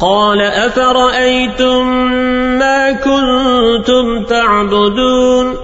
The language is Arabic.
قال أفرأيتم ما كنتم تعبدون